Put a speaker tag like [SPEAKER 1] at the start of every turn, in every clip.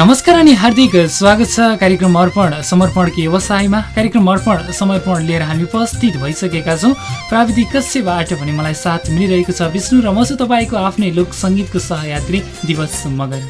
[SPEAKER 1] नमस्कार अनि हार्दिक स्वागत छ कार्यक्रम अर्पण समर्पणको व्यवसायमा। कार्यक्रम अर्पण समर्पण लिएर हामी उपस्थित भइसकेका छौँ। प्राविधिक कस्यबाट भने मलाई साथ मिलिरहेको छ विष्णु र म छु तपाईँको आफ्नै लोक सङ्गीतको सहयात्री दिवस मगर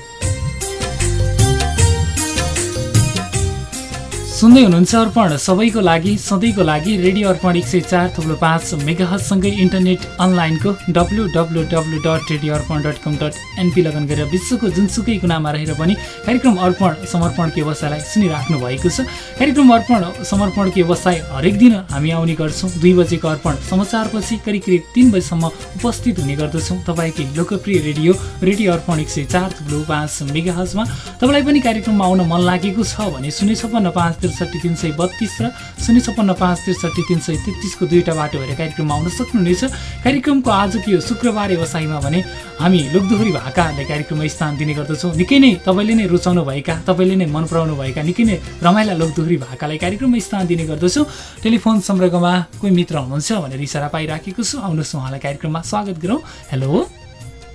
[SPEAKER 1] सुन्दै हुनुहुन्छ अर्पण। सबैको लागि सधैँको लागि रेडियो अर्पण एक सय चार थुप्रो पाँच मेगाहसँगै इन्टरनेट अनलाइनको W W W dot radio Arpan dot com dot NP लगन गरेर विश्वको जुनसुकै कुनामा रहेर पनि कार्यक्रम अर्पण समर्पणको व्यवसायलाई सुनिराख्नु भएको छ। कार्यक्रम अर्पण समर्पणको व्यवसाय हरेक दिन हामी आउने गर्छौँ। दुई बजेको अर्पण समाचारपछि करिब करिब तिन बजीसम्म उपस्थित हुने गर्दछौँ। तपाईँकै लोकप्रिय रेडियो रेडियो अर्पण एक सय चार थुप्रो पाँच मेगाहजमा तपाईँलाई पनि कार्यक्रममा आउन मन लागेको छ भने शून्य छप्पन्न पाँच त्रिसठी तिन सय बत्तिस र शून्य छप्पन्न पाँच त्रिसठी तिन सय तेत्तिसको दुईवटा बाटो भएर कार्यक्रममा आउन सक्नुहुनेछ। कार्यक्रमको आजको यो शुक्रबार व्यवसायमा भने हामी लोकदोहोरी भाकाहरूलाई कार्यक्रममा स्थान दिने गर्दछौँ। निकै नै तपाईँले नै रुचाउनु भएका तपाईँले नै मन पराउनु भएका निकै नै रमाइला लोकदोहोरी भाकालाई कार्यक्रममा स्थान दिने गर्दछौँ। टेलिफोन सम्पर्कमा कोही मित्र हुनुहुन्छ भनेर इसारा पाइराखेको छु। आउनुहोस् उहाँलाई कार्यक्रममा स्वागत गरौँ। हेलो।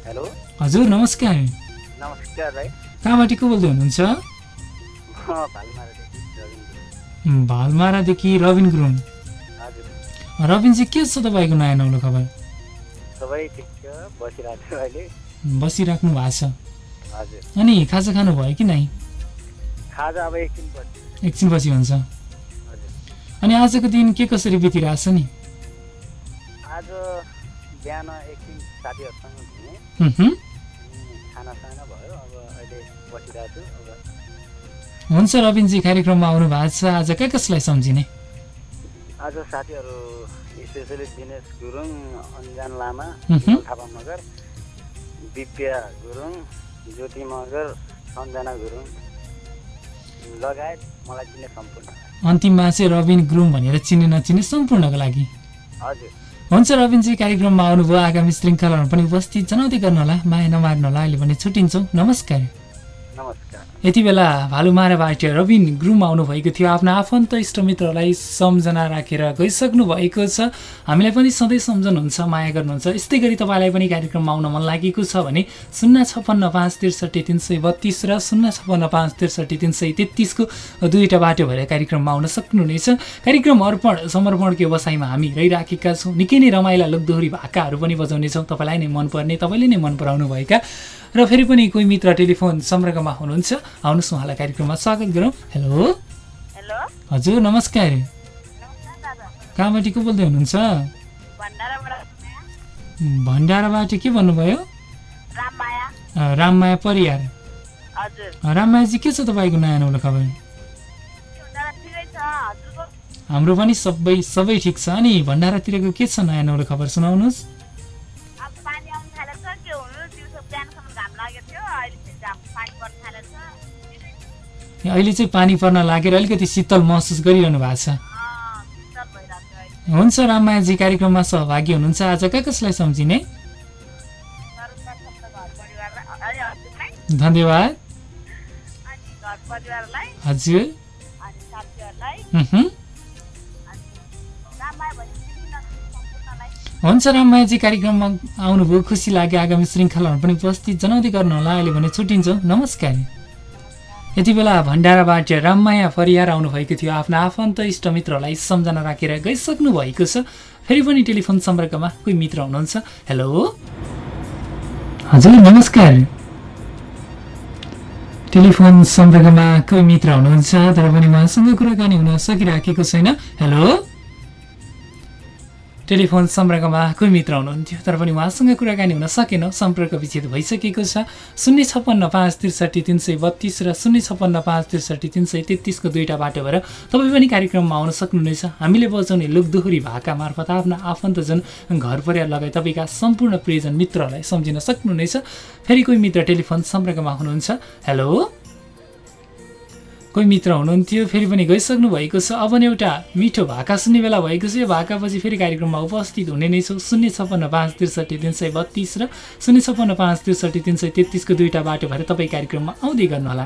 [SPEAKER 2] हेलो।
[SPEAKER 1] हजुर नमस्कार।
[SPEAKER 2] नमस्कार भाइ।
[SPEAKER 1] कहाँबाट को बोल्दै हुनुहुन्छ? भालमारादेखि रविन गुरुङ? रविन चाहिँ के छ तपाईँको नयाँ नौलो खबर?
[SPEAKER 2] छ छु
[SPEAKER 1] बसिराख्नु भएको छ। अनि खाजा खानु भयो कि नै? एकछिनपछि हुन्छ। अनि आजको दिन के कसरी बितिरहेछ नि?
[SPEAKER 2] आज बिहान एकछिन साथीहरूसँग भयो अब अहिले बसिरहेको छु। अब
[SPEAKER 1] हुन्छ रविनजी कार्यक्रममा आउनु भएको छ। आज कहाँ कसलाई सम्झिने?
[SPEAKER 2] आज साथीहरू स्पेसली दिनेश गुरुङ अन्जान लामा थापा मगर दिव्या गुरुङ ज्योति मगर सञ्जना गुरुङ। लगायत मलाई चिन्ने सम्पूर्ण।
[SPEAKER 1] अन्तिममा चाहिँ रविन गुरुङ भनेर चिने नचिने सम्पूर्णको लागि।
[SPEAKER 2] हजुर।
[SPEAKER 1] हुन्छ रविनजी कार्यक्रममा आउनुभयो। आगामी श्रृङ्खलाहरू पनि उपस्थित जनाउँदै गर्नु होला माया नमार्नु होला अहिले भने छुट्टिन्छौँ। नमस्कार। यति बेला भालुमाराबाट रविन ग्रुम आउनुभएको थियो। आफ्ना आफन्त इष्टमित्रहरूलाई सम्झना राखेर गइसक्नु भएको छ। हामीलाई पनि सधैँ सम्झनुहुन्छ माया गर्नुहुन्छ यस्तै गरी तपाईँलाई पनि कार्यक्रममा आउन मन लागेको छ भने शून्य छप्पन्न पाँच त्रिसठी तिन सय बत्तिस र शून्य छप्पन्न पाँच त्रिसठी तिन सय तेत्तिसको दुईवटा बाटो भएर कार्यक्रममा आउन सक्नुहुनेछ। कार्यक्रम अर्पण समर्पणको व्यवसायमा हामी रहिराखेका छौँ। निकै नै रमाइला लोकदोहोरी भाकाहरू पनि बजाउनेछौँ। तपाईँलाई नै मनपर्ने तपाईँले नै मन पराउनु भएका र फेरि पनि कोही मित्र टेलिफोन सम्पर्कमा हुनुहुन्छ आउनुहोस् उहाँलाई कार्यक्रममा स्वागत गरौँ। हेलो।
[SPEAKER 3] हेलो।
[SPEAKER 1] हजुर नमस्कार। कहाँबाट को बोल्दै हुनुहुन्छ?
[SPEAKER 3] भण्डाराबाट
[SPEAKER 1] के भन्नुभयो?
[SPEAKER 3] राममाया।
[SPEAKER 1] परियार। राममायाजी के छ तपाईँको नयाँ नौलो खबर? हाम्रो पनि सबै सबै ठिक छ। अनि भण्डारातिरको के छ नयाँ नौलो खबर? सुनाउनुहोस्।
[SPEAKER 3] अहिले चाहिँ पानी पर्न
[SPEAKER 1] लागेर अलिकति शीतल महसुस गरिरहनु भएको छ। हुन्छ राममायाजी कार्यक्रममा सहभागी हुनुहुन्छ। आज कहाँ कसलाई सम्झिने? धन्यवाद। हजुर। हुन्छ राममायाजी कार्यक्रममा आउनुभयो। खुसी लाग्यो। आगामी श्रृङ्खलाहरू पनि उपस्थित जनाउँदै गर्नुहोला। अहिले भने छुट्टिन्छौँ। नमस्कार। यति बेला भण्डाराबाट राममाया फरियार आउनुभएको थियो। आफ्ना आफन्त इष्टमित्रहरूलाई सम्झना राखेर गइसक्नु भएको छ। फेरि पनि टेलिफोन सम्पर्कमा कोही मित्र हुनुहुन्छ? हेलो हजुर नमस्कार। टेलिफोन सम्पर्कमा कोही मित्र हुनुहुन्छ तर पनि उहाँसँग कुराकानी हुन सकिराखेको छैन। हेलो टेलिफोन सम्पर्कमा कोही मित्र हुनुहुन्थ्यो तर पनि उहाँसँग कुराकानी हुन सकेन। सम्पर्क विच्छेद भइसकेको छ। शून्य छप्पन्न पाँच त्रिसठी तिन सय बत्तिस र शून्य छप्पन्न पाँच त्रिसठी तिन सय तेत्तिसको दुईवटा बाटो भएर तपाईँ पनि कार्यक्रममा आउन सक्नुहुनेछ। हामीले बजाउने लोकदोहोरी भाका मार्फत आफ्ना आफन्तजन घर परिवार लगायत तपाईँका सम्पूर्ण प्रियजन मित्रहरूलाई सम्झिन सक्नुहुनेछ। फेरि कोही मित्र टेलिफोन सम्पर्कमा हुनुहुन्छ। हेलो? कोही मित्र हुनुहुन्थ्यो फेरि पनि गइसक्नु भएको छ। अब नि एउटा मिठो भाका सुन्ने बेला भएको छ। यो भाकापछि फेरि कार्यक्रममा उपस्थित हुने नै छौँ। शून्य छप्पन्न पाँच त्रिसठी तिन सय बत्तिस र शून्य छप्पन्न पाँच त्रिसठी तिन सय तेत्तिसको दुईवटा बाटो भएर तपाईँ कार्यक्रममा आउँदै गर्नुहोला।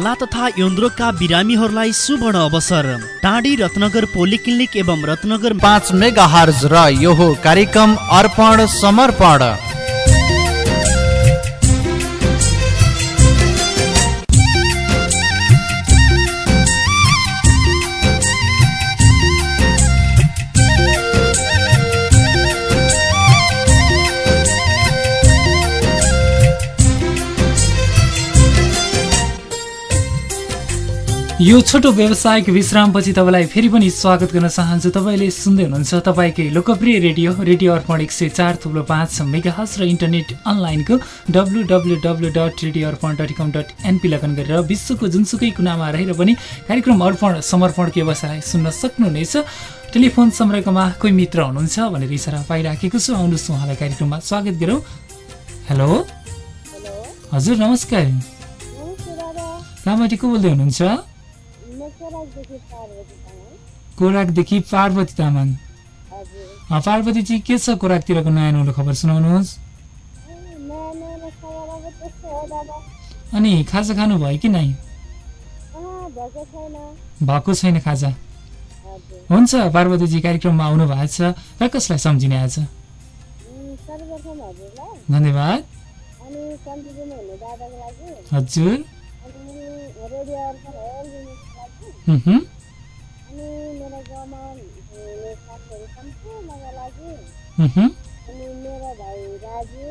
[SPEAKER 4] छाला तथा यौनरोगका बिरामीहरूलाई सुवर्ण अवसर। टाढी रत्नगर पोलिक्लिनिक एवं रत्नगर
[SPEAKER 5] पाँच मेगा हर्ज र यो कार्यक्रम अर्पण समर्पण।
[SPEAKER 1] यो छोटो व्यवसायिक विश्रामपछि तपाईँलाई फेरि पनि स्वागत गर्न चाहन्छु। तपाईँले सुन्दै हुनुहुन्छ तपाईँकै लोकप्रिय रेडियो रेडियो अर्पण एक सय चार थुप्रो पाँच मेगाहस र इन्टरनेट अनलाइनको W W W dot radio Arpan dot com dot NP लगन गरेर विश्वको जुनसुकै कुनामा रहेर पनि कार्यक्रम अर्पण समर्पणको व्यवसायलाई सुन्न सक्नुहुनेछ। टेलिफोन सम्पर्कमा कोही मित्र हुनुहुन्छ भनेर इसारा पाइराखेको छु। आउनुहोस् उहाँलाई कार्यक्रममा स्वागत गरौँ। हेलो। हजुर नमस्कार। कहाँबाट को बोल्दै हुनुहुन्छ? कोराकदेखि पार्वती तामाङ। पार्वतीजी के छ कोराकतिरको नयाँ नौलो खबर सुनाउनुहोस्। अनि खाजा खानु भयो कि नै भएको छैन। खाजा। हुन्छ पार्वतीजी कार्यक्रममा आउनु भएको छ। र कसलाई सम्झिने आज? धन्यवाद। हजुर। Mhm, mhm.
[SPEAKER 6] अनि मेरो भाइ राजु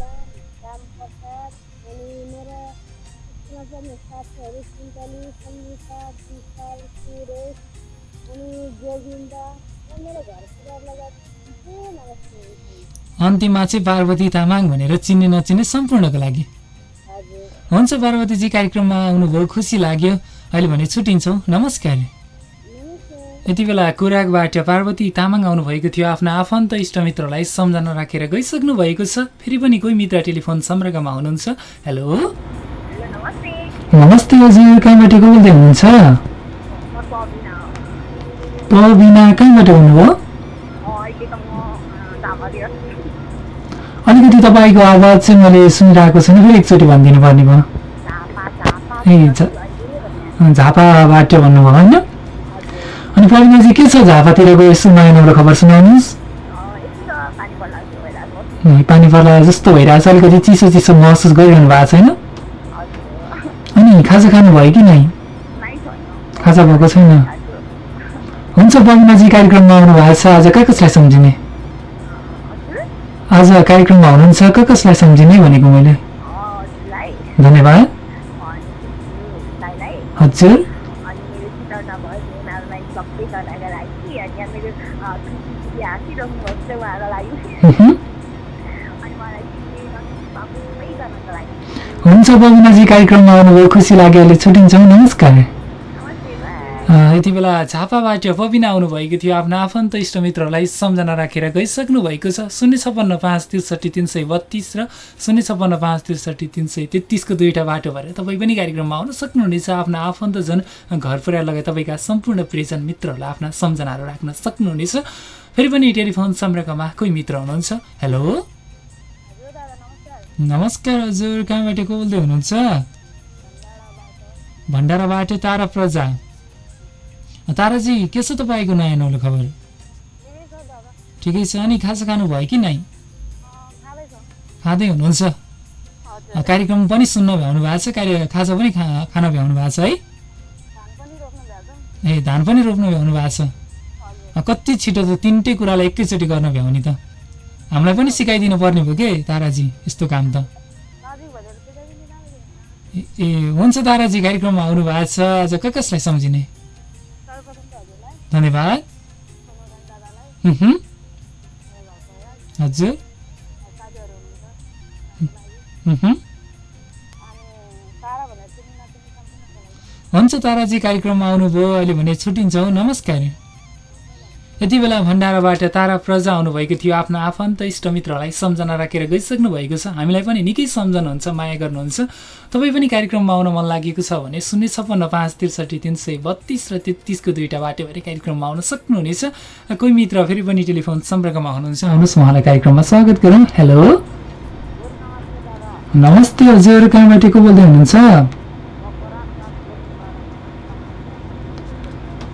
[SPEAKER 6] राम प्रसाद अनि मेरो पढ्ने साथीहरू सिन्टली सङ्गीता विशाल सुरेश अनि गोविन्द र मेरो घर परिवारलाई सम्पूर्ण नमस्ते
[SPEAKER 1] अन्तिममा चाहिँ पार्वती तामाङ भनेर चिन्ने नचिन्ने सम्पूर्णको लागि। हुन्छ पार्वतीजी कार्यक्रममा आउनुभयो खुसी लाग्यो। अहिले भने छुट्टिन्छौँ नमस्कार यति बेला कुराकबाट पार्वती तामाङ आउनुभएको थियो। आफ्ना आफन्त इष्टमित्रलाई सम्झना राखेर गइसक्नु भएको छ। फेरि पनि कोही मित्र टेलिफोन सम्पर्कमा हुनुहुन्छ? हेलो?
[SPEAKER 3] नमस्ते
[SPEAKER 1] हजुर कहाँबाट को बोल्दै हुनुहुन्छ? हुनुभयो? अलिकति तपाईँको आवाज चाहिँ मैले सुनिरहेको छैन। फेरि एकचोटि भनिदिनु पर्ने भयो। ए झापाबाट भन्नुभयो होइन? अनि पबिनाजी के छ झापातिरको यसो नयाँ नौलो खबर सुनाउनुहोस्।
[SPEAKER 3] पानी पर्ला जस्तो भइरहेको
[SPEAKER 1] ए, पानी पर्ला जस्तो भइरहेको छ अलिकति चिसो चिसो महसुस गरिरहनु भएको छैन? अनि खाजा खानु भयो कि नै? खाजा भएको छैन? हुन्छ बबिनाजी कार्यक्रममा आउनु भएको छ आज कहाँ कसलाई सम्झिने? आज कार्यक्रममा हुनुहुन्छ। कहाँ कसलाई सम्झिने भनेको मैले? धन्यवाद। हजुर। हुन्छ बबिनाजी कार्यक्रममा आउनुभयो खुसी लाग्यो अहिले छुट्टिन्छौँ नमस्कार। यति बेला झापाबाट बबिना आउनुभएको थियो। आफ्ना आफन्त इष्टमित्रलाई सम्झना राखेर गइसक्नु भएको छ। शून्य छप्पन्न पाँच त्रिसठी तिन सय बत्तिस र शून्य छप्पन्न पाँच त्रिसठी तिन सय तेत्तिसको दुईवटा बाटो भएर तपाईँ पनि कार्यक्रममा आउन सक्नुहुनेछ। आफ्ना आफन्तजन घर परिवार लगायत तपाईँका सम्पूर्ण प्रियजन मित्रहरूलाई आफ्ना सम्झनाहरू राख्न सक्नुहुनेछ। फेरि पनि टेलिफोन सम्पर्कमा कोही मित्र हुनुहुन्छ? हेलो? नमस्कार हजुर। कहाँबाट को बोल्दै हुनुहुन्छ? भण्डाराबाट तारा प्रजा। ताराजी के छ तपाईँको नयाँ नौलो खबर? ठिकै छ। अनि खाजा खानु भयो कि नै? खाँदै हुनुहुन्छ। कार्यक्रम पनि सुन्न भ्याउनु भएको छ। कार्य खाजा पनि खा खान भ्याउनु भएको छ है? ए धान पनि रोप्नु भ्याउनु भएको छ। कति छिटो त तिनटै कुरालाई एकैचोटि गर्न भ्याउने त। हामीलाई पनि सिकाइदिनु पर्ने भयो के ताराजी? यस्तो काम त। ए- हुन्छ ताराजी। कार्यक्रममा आउनु भएको छ। आज कसलाई सम्झिने? धन्यवाद। हजुर। हुन्छ ताराजी कार्यक्रममा आउनुभयो। अहिले भने छुट्टिन्छौँ। नमस्कार। यति बेला भण्डाराबाट तारा प्रजा आउनुभएको थियो। आफ्नो आफन्त इष्टमित्रलाई सम्झना राखेर गइसक्नु भएको छ। हामीलाई पनि निकै सम्झनुहुन्छ माया गर्नुहुन्छ। तपाईँ पनि कार्यक्रममा आउन मन लागेको छ भने शून्य छप्पन्न पाँच त्रिसठी तिन सय बत्तिस र तेत्तिसको दुईवटा बाटो भएर कार्यक्रममा आउन सक्नुहुनेछ। कोही मित्र फेरि पनि टेलिफोन सम्पर्कमा हुनुहुन्छ। आउनुहोस् उहाँलाई कार्यक्रममा स्वागत गरौँ। हेलो। नमस्ते हजुर। कहाँबाट को बोल्दै हुनुहुन्छ?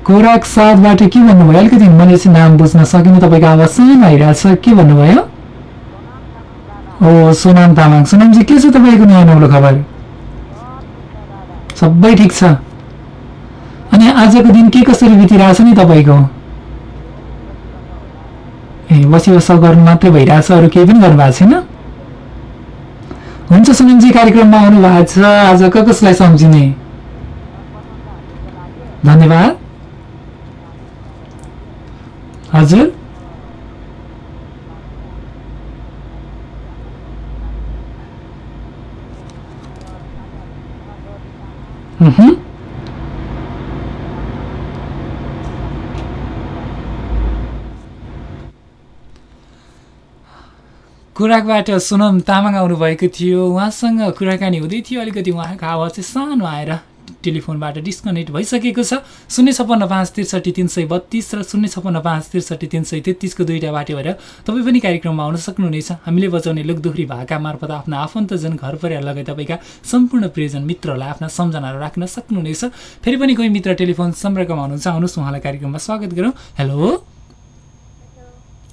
[SPEAKER 1] खोराक साथबाट के भन्नुभयो? अलिकति मैले चाहिँ नाम बुझ्न सकिनँ तपाईँको आवाज सानो आइरहेको छ। के भन्नुभयो? ओ सोनाम तामाङ। सोनामजी के छ तपाईँको नयाँ नौलो खबर? सबै ठिक छ। अनि आजको दिन के कसरी बितिरहेछ नि तपाईँको? ए बसी बसा गर्नु मात्रै भइरहेछ अरू केही पनि गर्नुभएको छैन? हुन्छ सुनिमजी कार्यक्रममा आउनु भएको छ। आज कसलाई सम्झिने? धन्यवाद। हजुर. कुराकबाट सोनम तामाङ आउनुभएको थियो। उहाँसँग कुराकानी हुँदै थियो। अलिकति उहाँको आवाज चाहिँ सानो आएर टेलिफोनबाट डिस्कनेक्ट भइसकेको छ। शून्य छप्पन्न पाँच त्रिसठी तिन सय बत्तिस र शून्य छप्पन्न पाँच त्रिसठी तिन सय तेत्तिसको दुईवटा बाटो भएर तपाईँ पनि कार्यक्रममा आउन सक्नुहुनेछ। हामीले बजाउने लोकदोहोरी भाका मार्फत आफ्ना आफन्तजन घर परिवार लगायत तपाईँका सम्पूर्ण प्रियजन मित्रहरूलाई आफ्ना सम्झनाहरू राख्न सक्नुहुनेछ। फेरि पनि कोही मित्र टेलिफोन सम्पर्कमा हुनुहुन्छ आउनुहोस् उहाँलाई कार्यक्रममा स्वागत गरौँ। हेलो।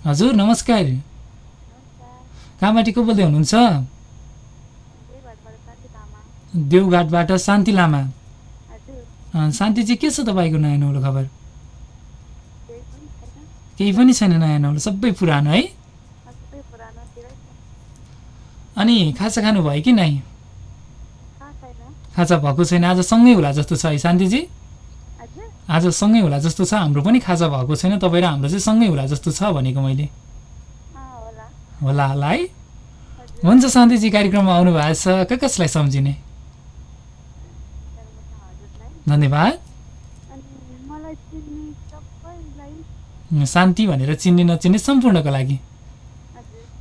[SPEAKER 1] हजुर नमस्कार। कहाँबाट को बोल्दै हुनुहुन्छ? देवघाटबाट शान्ति लामा। अँ, शान्ति चाहिँ के छ तपाईँको नयाँ नौलो खबर? केही पनि छैन नयाँ नौलो सबै पुरानो है? अनि खाजा खानु भयो कि नै खाजा भएको छैन आज सँगै होला जस्तो छ है शान्तिजी? आज? सँगै होला जस्तो छ हाम्रो पनि खाजा भएको छैन तपाईँ र हाम्रो चाहिँ सँगै होला जस्तो छ भनेको मैले। होला। होला है? हुन्छ शान्तिजी कार्यक्रममा आउनु भएको छ क कसलाई सम्झिने? धन्यवाद। शान्ति भनेर चिन्ने नचिन्ने सम्पूर्णको लागि।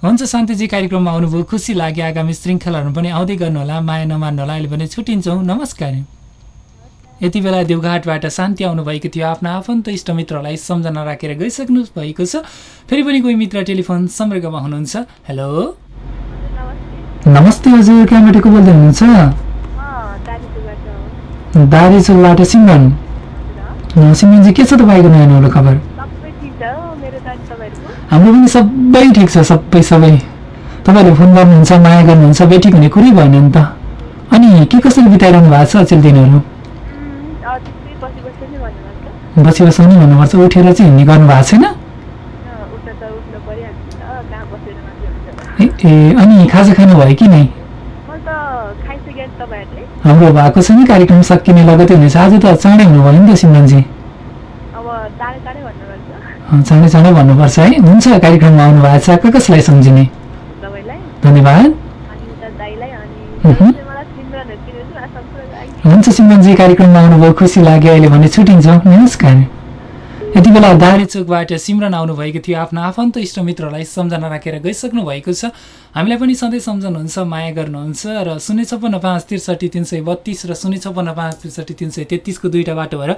[SPEAKER 1] हुन्छ शान्तिजी कार्यक्रममा आउनुभयो खुसी लाग्यो आगामी श्रृङ्खलाहरू पनि आउँदै गर्नुहोला माया नमान्नु होला अहिले पनि छुट्टिन्छौँ नमस्कार। यति बेला देवघाटबाट शान्ति आउनुभएको थियो आफ्ना आफन्त इष्टमित्रहरूलाई सम्झना राखेर गइसक्नु भएको छ। फेरि पनि कोही मित्र टेलिफोन सम्पर्कमा हुनुहुन्छ। हेलो। नमस्ते हजुर कहाँबाट को बोल्दै हुनुहुन्छ? दारीचोकबाट सिमरन। अँ, सिमरनजी के छ तपाईँको नयाँ नौलो खबर?
[SPEAKER 6] दाजु
[SPEAKER 1] हाम्रो पनि सबै ठिक छ सबै सबै। तपाईँहरूले फोन गर्नुहुन्छ माया गर्नुहुन्छ बेठिक हुने कुरै भएन नि त। अनि के कसरी बिताइरहनु भएको छ अचेल दिनहरू?
[SPEAKER 6] बसी बसी नै भन्नुपर्छ
[SPEAKER 1] उठेर चाहिँ हिँड्ने गर्नु भएको छैन? ए, अनि खाजा खानु भयो कि नै? हाम्रो भएको छ नि कार्यक्रम सकिने लगतै हुनेछ। आज त चाँडै हुनुभयो नि त अँ, चाँडै चाँडै भन्नुपर्छ है। हुन्छ कार्यक्रममा आउनु भएको छ। क कसलाई सम्झिने? धन्यवाद। हुन्छ सिमरनजी कार्यक्रममा आउनुभयो। खुसी लाग्यो अहिले भने छुट्टिन्छौँ। नमस्कार। यति बेला दारेचोकबाट सिमरन आउनुभएको थियो। आफ्ना आफन्त इष्टमित्रलाई सम्झना राखेर गइसक्नु भएको छ। हामीलाई पनि सधैँ सम्झनुहुन्छ माया गर्नुहुन्छ र शून्य छप्पन्न पाँच त्रिसठी तिन सय बत्तिस र शून्य छप्पन्न पाँच त्रिसठी तिन सय तेत्तिसको दुईवटा बाटो भएर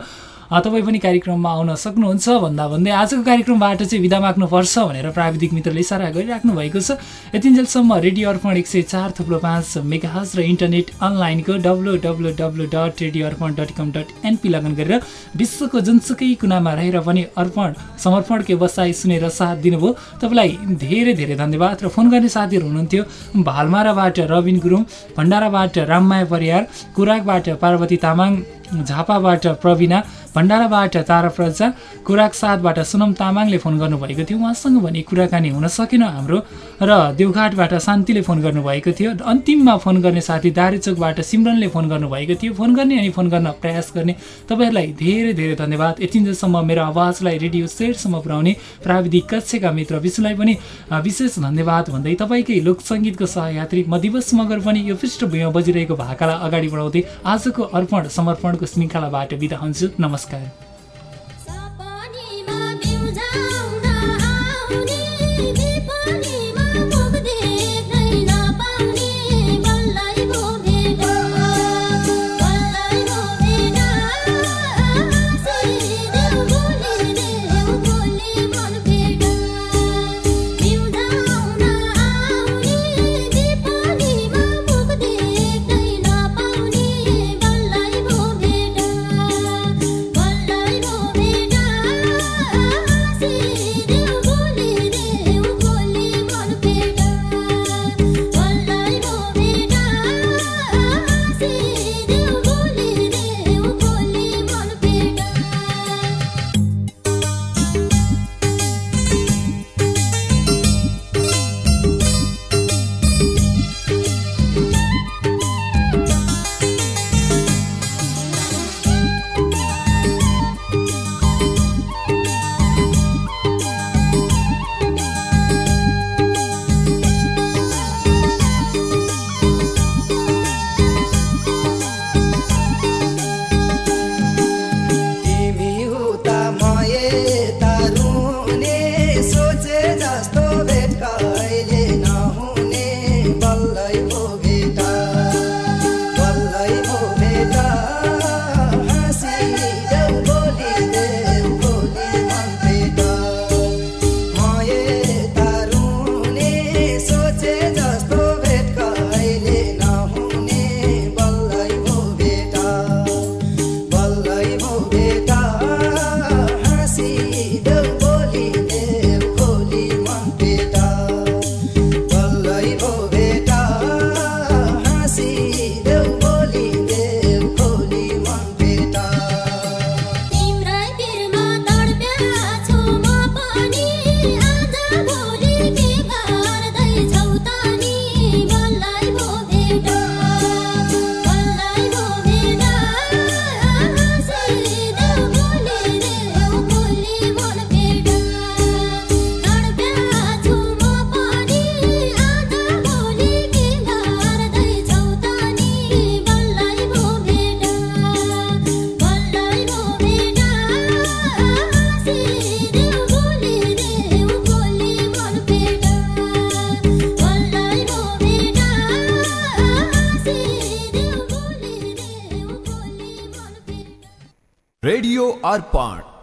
[SPEAKER 1] तपाईँ पनि कार्यक्रममा आउन सक्नुहुन्छ। भन्दा भन्दै आजको कार्यक्रमबाट चाहिँ विदा माग्नुपर्छ भनेर प्राविधिक मित्रले इसारा गरिराख्नु भएको छ। यतिन्जेलसम्म रेडियो अर्पण एक सय चार थुप्रो पाँच मेगाहज र इन्टरनेट अनलाइनको W W W dot radio Arpan dot com dot NP लगन गरेर विश्वको जुनसुकै कुनामा रहेर पनि अर्पण समर्पणकै बसाइ सुनेर साथ दिनुभयो। तपाईँलाई धेरै धेरै धन्यवाद र फोन गर्ने साथीहरू हुनुहुन्थ्यो। भालमाराबाट रविन गुरुङ भण्डाराबाट राममाया परियार कुराकबाट पार्वती तामाङ झापाबाट प्रवीणा भण्डाराबाट तारा प्रजा कुराक साथबाट सुनम तामाङले फोन गर्नुभएको थियो। उहाँसँग भने कुराकानी हुन सकेन हाम्रो र देवघाटबाट शान्तिले फोन गर्नुभएको थियो। अन्तिममा फोन गर्ने साथी दारेचोकबाट सिमरनले फोन गर्नुभएको थियो। फोन गर्ने अनि फोन गर्न प्रयास गर्ने तपाईँहरूलाई धेरै धेरै धन्यवाद। यतिन्जेलसम्म मेरो आवाजलाई रेडियो सेटसम्म पुर्याउने प्राविधिक कक्षका मित्र विष्णुलाई पनि विशेष धन्यवाद। भन्दै तपाईँकै लोकसङ्गीतको सहयात्री म दिवस मगर पनि यो पृष्ठभूमिमा बजिरहेको भाकालाई अगाडि बढाउँदै आजको अर्पण समर्पणको श्रृङ्खलाबाट बिदा हुन्छु नमस्कार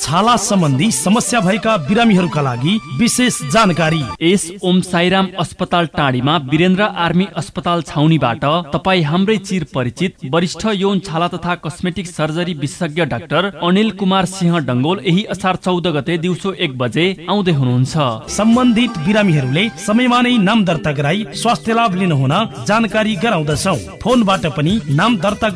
[SPEAKER 7] छाला सम्बन्धी समस्या भएका बिरामीहरूका लागि विशेष जानकारी।
[SPEAKER 8] यस ओम साईराम अस्पताल टाढीमा वीरेन्द्र आर्मी अस्पताल छाउनीबाट तपाईँ हाम्रै चिर परिचित वरिष्ठ यौन छाला तथा कस्मेटिक सर्जरी विशेषज्ञ डाक्टर अनिल कुमार सिंह डङ्गोल यही असार चौध गते दिउँसो एक बजे आउँदै हुनुहुन्छ।
[SPEAKER 7] सम्बन्धित बिरामीहरूले समयमा नै नाम दर्ता गराई स्वास्थ्य लाभ लिनुहुन जानकारी गराउँदछौ। फोनबाट पनि नाम दर्ता